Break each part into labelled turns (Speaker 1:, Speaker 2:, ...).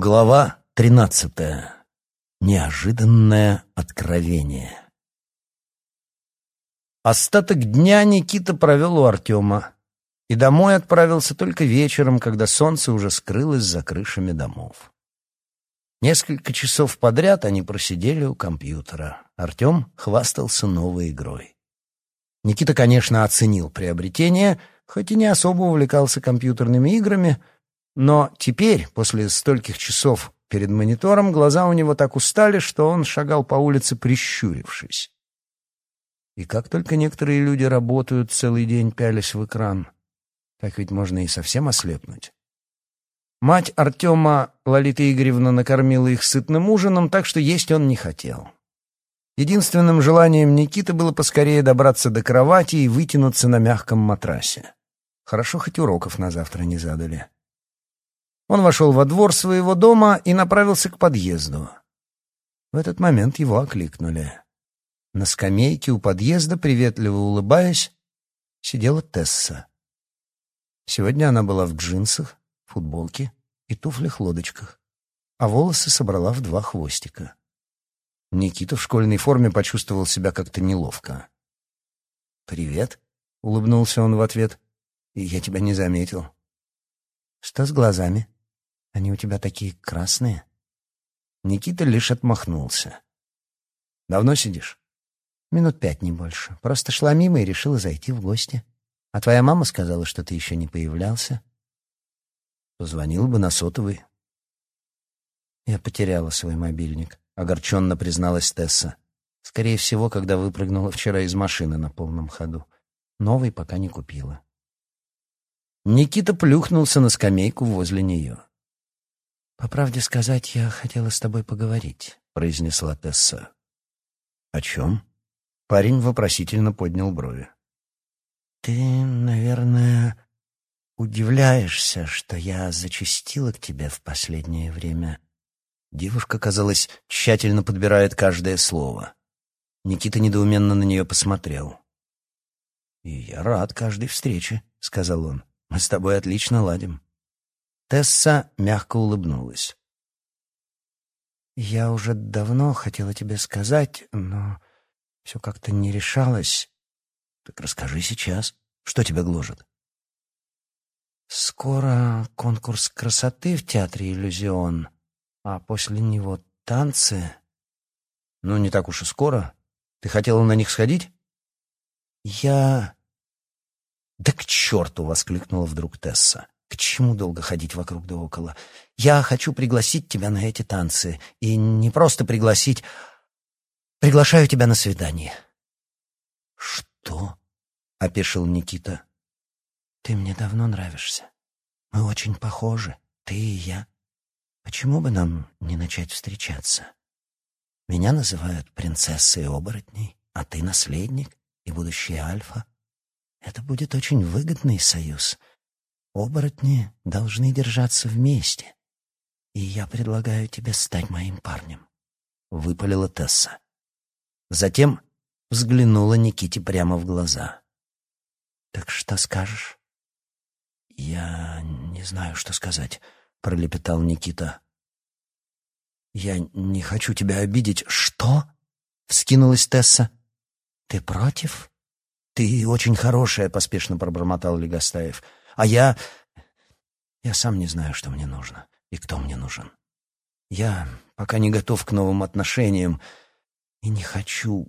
Speaker 1: Глава тринадцатая. Неожиданное откровение. Остаток дня Никита провел у Артема и домой отправился только вечером, когда солнце уже скрылось за крышами домов. Несколько часов подряд они просидели у компьютера. Артем хвастался новой игрой. Никита, конечно, оценил приобретение, хоть и не особо увлекался компьютерными играми — но теперь, после стольких часов перед монитором, глаза у него так устали, что он шагал по улице, прищурившись. И как только некоторые люди работают целый день, пялясь в экран, так ведь можно и совсем ослепнуть. Мать Артема, Лолита Игоревна, накормила их сытным ужином, так что есть он не хотел. Единственным желанием Никиты было поскорее добраться до кровати и вытянуться на мягком матрасе. Хорошо, хоть уроков на завтра не задали. Он вошел во двор своего дома и направился к подъезду. В этот момент его окликнули. На скамейке у подъезда, приветливо улыбаясь, сидела Тесса. Сегодня она была в джинсах, футболке и туфлях-лодочках, а волосы собрала в два хвостика. Никита в школьной форме почувствовал себя как-то неловко. «Привет», — улыбнулся он в ответ. «Я тебя не заметил». «Что с глазами?» Они у тебя такие красные?» Никита лишь отмахнулся. «Давно сидишь?» «Минут пять, не больше. Просто шла мимо и решила зайти в гости. А твоя мама сказала, что ты еще не появлялся». «Позвонил бы на сотовый». «Я потеряла свой мобильник», — огорченно призналась Тесса. «Скорее всего, когда выпрыгнула вчера из машины на полном ходу. Новый пока не купила». Никита плюхнулся на скамейку возле нее. «По правде сказать, я хотела с тобой поговорить», — произнесла Тесса. «О чем?» Парень вопросительно поднял брови. «Ты, наверное, удивляешься, что я зачастила к тебе в последнее время». Девушка, казалось, тщательно подбирает каждое слово. Никита недоуменно на нее посмотрел. «И я рад каждой встрече», — сказал он. «Мы с тобой отлично ладим». Тесса мягко улыбнулась. «Я уже давно хотела тебе сказать, но все как-то не решалось. Так расскажи сейчас, что тебя гложет?» «Скоро конкурс красоты в театре «Иллюзион», а после него танцы...» «Ну, не так уж и скоро. Ты хотела на них сходить?» «Я...» «Да к черту!» — воскликнула вдруг Тесса. К чему долго ходить вокруг да около? Я хочу пригласить тебя на эти танцы. И не просто пригласить. Приглашаю тебя на свидание. Что? — опешил Никита. Ты мне давно нравишься. Мы очень похожи, ты и я. Почему бы нам не начать встречаться? Меня называют принцессой оборотней, а ты наследник и будущий альфа. Это будет очень выгодный союз — Оборотни должны держаться вместе. И я предлагаю тебе стать моим парнем», — выпалила Тесса. Затем взглянула Никите прямо в глаза. «Так что скажешь?» «Я не знаю, что сказать», — пролепетал Никита. «Я не хочу тебя обидеть». «Что?» — вскинулась Тесса. «Ты против?» «Ты очень хорошая», — поспешно пробормотал Легостаев. А я... Я сам не знаю, что мне нужно и кто мне нужен. Я пока не готов к новым отношениям и не хочу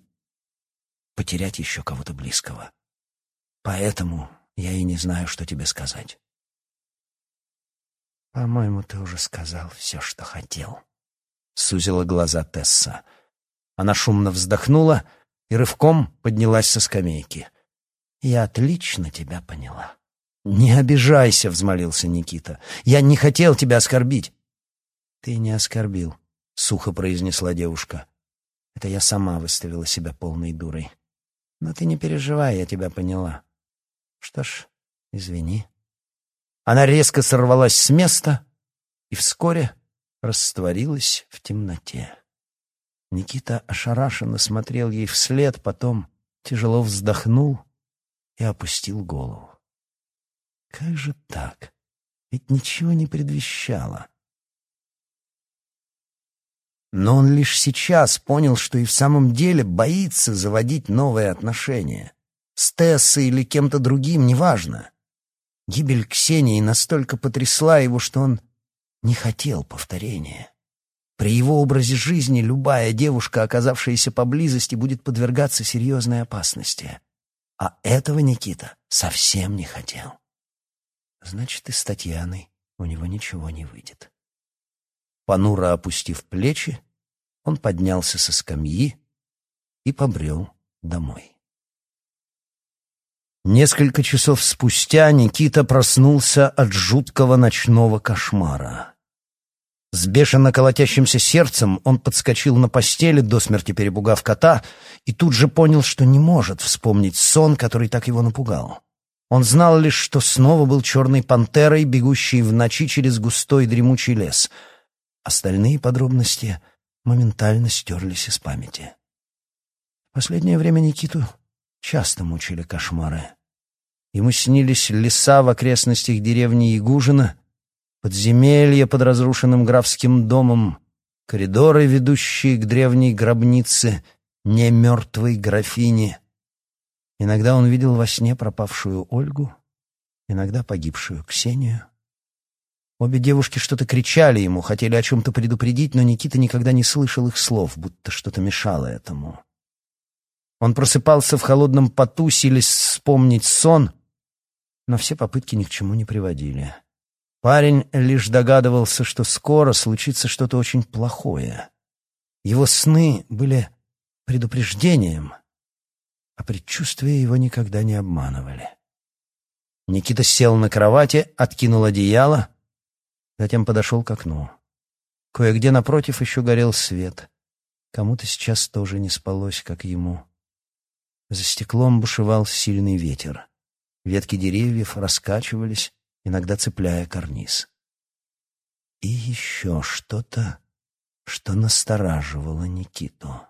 Speaker 1: потерять еще кого-то близкого. Поэтому я и не знаю, что тебе сказать. «По-моему, ты уже сказал все, что хотел», — сузила глаза Тесса. Она шумно вздохнула и рывком поднялась со скамейки. «Я отлично тебя поняла». «Не обижайся», — взмолился Никита. «Я не хотел тебя оскорбить». «Ты не оскорбил», — сухо произнесла девушка. «Это я сама выставила себя полной дурой. Но ты не переживай, я тебя поняла. Что ж, извини». Она резко сорвалась с места и вскоре растворилась в темноте. Никита ошарашенно смотрел ей вслед, потом тяжело вздохнул и опустил голову. Как же так? Ведь ничего не предвещало. Но он лишь сейчас понял, что и в самом деле боится заводить новые отношения. С Тессой или кем-то другим, неважно. Гибель Ксении настолько потрясла его, что он не хотел повторения. При его образе жизни любая девушка, оказавшаяся поблизости, будет подвергаться серьезной опасности. А этого Никита совсем не хотел. Значит, и с Татьяной у него ничего не выйдет. Понуро опустив плечи, он поднялся со скамьи и побрел домой. Несколько часов спустя Никита проснулся от жуткого ночного кошмара. С бешено колотящимся сердцем он подскочил на постели, до смерти перепугав кота, и тут же понял, что не может вспомнить сон, который так его напугал. Он знал лишь, что снова был черной пантерой, бегущей в ночи через густой дремучий лес. Остальные подробности моментально стерлись из памяти. В последнее время Никиту часто мучили кошмары. Ему снились леса в окрестностях деревни Ягужина, подземелья под разрушенным графским домом, коридоры, ведущие к древней гробнице немертвой графини. Иногда он видел во сне пропавшую Ольгу, иногда погибшую Ксению. Обе девушки что-то кричали ему, хотели о чем-то предупредить, но Никита никогда не слышал их слов, будто что-то мешало этому. Он просыпался в холодном поту, силясь вспомнить сон, но все попытки ни к чему не приводили. Парень лишь догадывался, что скоро случится что-то очень плохое. Его сны были предупреждением, а предчувствия его никогда не обманывали. Никита сел на кровати, откинул одеяло, затем подошел к окну. Кое-где напротив еще горел свет. Кому-то сейчас тоже не спалось, как ему. За стеклом бушевал сильный ветер. Ветки деревьев раскачивались, иногда цепляя карниз. И еще что-то, что настораживало Никиту.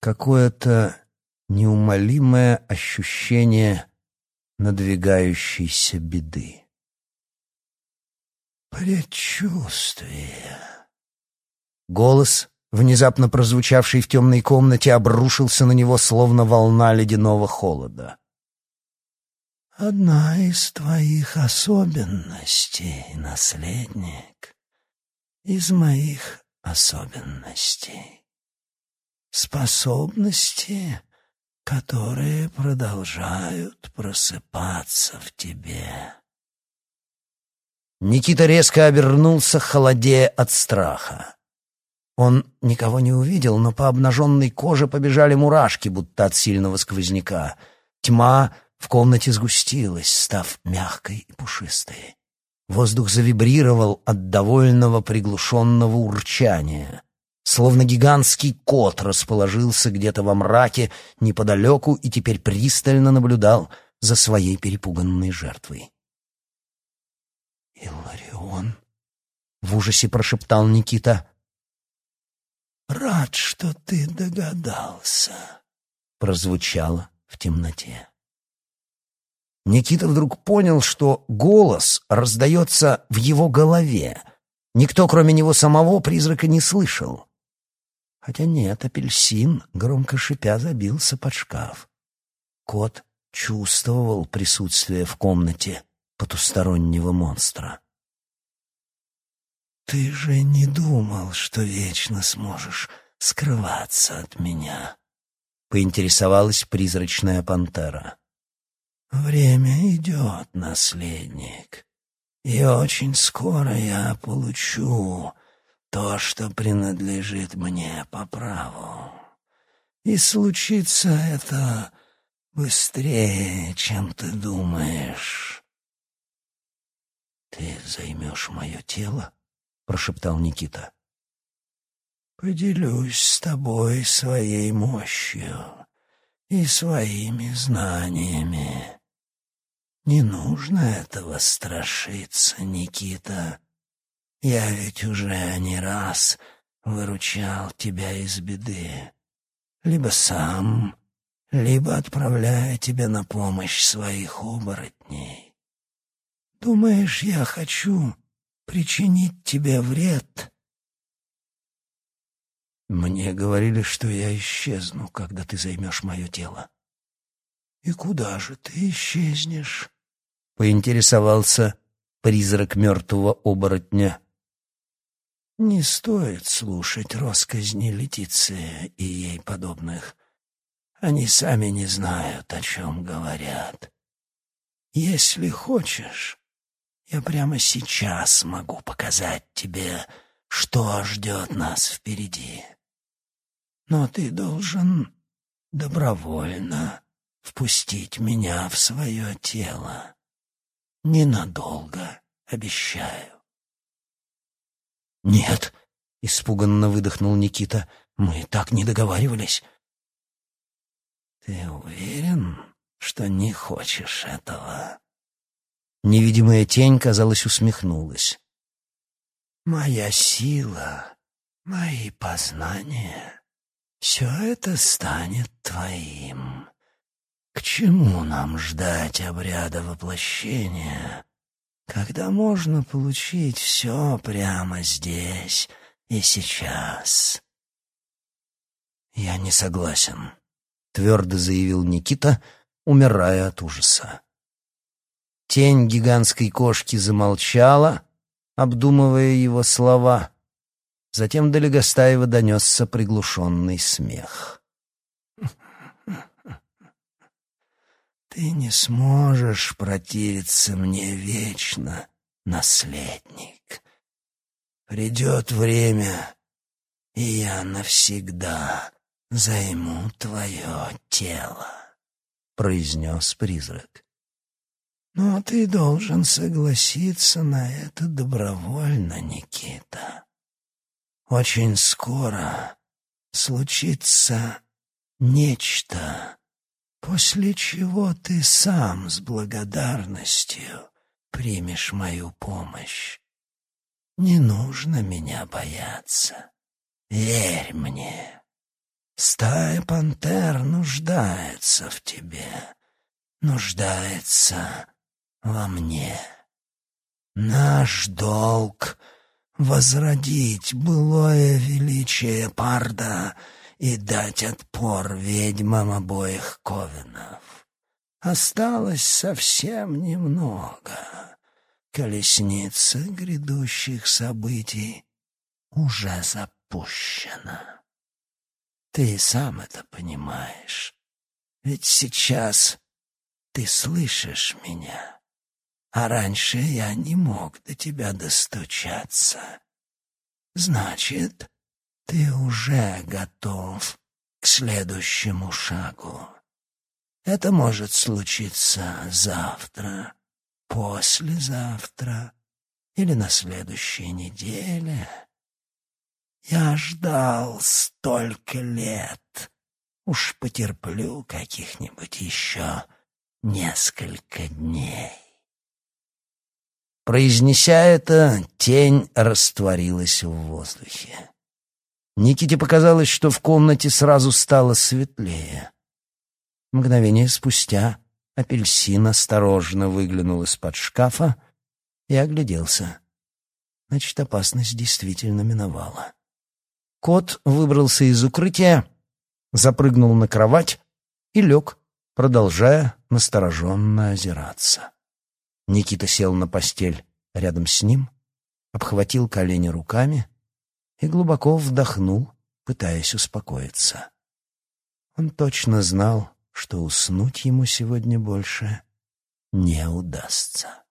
Speaker 1: Какое-то неумолимое ощущение надвигающейся беды. Предчувствие. Голос, внезапно прозвучавший в темной комнате, обрушился на него, словно волна ледяного холода. Одна из твоих особенностей, наследник, из моих особенностей. Способности, которые продолжают просыпаться в тебе. Никита резко обернулся, холодея от страха. Он никого не увидел, но по обнаженной коже побежали мурашки, будто от сильного сквозняка. Тьма — в комнате сгустилась, став мягкой и пушистой. Воздух завибрировал от довольного приглушенного урчания. Словно гигантский кот расположился где-то во мраке неподалеку и теперь пристально наблюдал за своей перепуганной жертвой. «Иларион!» — в ужасе прошептал Никита. «Рад, что ты догадался», — прозвучало в темноте. Никита вдруг понял, что голос раздается в его голове. Никто, кроме него самого, призрака не слышал. Хотя нет, апельсин, громко шипя, забился под шкаф. Кот чувствовал присутствие в комнате потустороннего монстра. «Ты же не думал, что вечно сможешь скрываться от меня?» — поинтересовалась призрачная пантера. Время идет, наследник, и очень скоро я получу то, что принадлежит мне по праву. И случится это быстрее, чем ты думаешь. «Ты займешь мое тело?» — прошептал Никита. «Поделюсь с тобой своей мощью и своими знаниями. Не нужно этого страшиться, Никита. Я ведь уже не раз выручал тебя из беды. Либо сам, либо отправляя тебя на помощь своих оборотней. Думаешь, я хочу причинить тебе вред? Мне говорили, что я исчезну, когда ты займешь мое тело. И куда же ты исчезнешь? Поинтересовался призрак мертвого оборотня. Не стоит слушать росказни Летиции и ей подобных. Они сами не знают, о чем говорят. Если хочешь, я прямо сейчас могу показать тебе, что ждет нас впереди. Но ты должен добровольно впустить меня в свое тело. Ненадолго, обещаю. «Нет», — испуганно выдохнул Никита, — «мы так не договаривались». «Ты уверен, что не хочешь этого?» Невидимая тень, казалось, усмехнулась. «Моя сила, мои познания — все это станет твоим. К чему нам ждать обряда воплощения, когда можно получить все прямо здесь и сейчас?» «Я не согласен», — твердо заявил Никита, умирая от ужаса. Тень гигантской кошки замолчала, обдумывая его слова. Затем до Легостаева донесся приглушенный смех. «Ты не сможешь противиться мне вечно, наследник. Придет время, и я навсегда займу твое тело», — произнес призрак. Но ты должен согласиться на это добровольно, Никита. Очень скоро случится нечто, после чего ты сам с благодарностью примешь мою помощь. Не нужно меня бояться. Верь мне. Стая пантер нуждается в тебе, нуждается во мне. Наш долг — возродить былое величие Парда и дать отпор ведьмам обоих ковенов. Осталось совсем немного. Колесница грядущих событий уже запущена. Ты сам это понимаешь. Ведь сейчас ты слышишь меня. А раньше я не мог до тебя достучаться. Значит, ты уже готов к следующему шагу. Это может случиться завтра, послезавтра или на следующей неделе. Я ждал столько лет. Уж потерплю каких-нибудь еще несколько дней. Произнеся это, тень растворилась в воздухе. Никите показалось, что в комнате сразу стало светлее. Мгновение спустя апельсин осторожно выглянул из-под шкафа и огляделся. Значит, опасность действительно миновала. Кот выбрался из укрытия, запрыгнул на кровать и лег, продолжая настороженно озираться. Никита сел на постель рядом с ним, обхватил колени руками и глубоко вдохнул, пытаясь успокоиться. Он точно знал, что уснуть ему сегодня больше не удастся.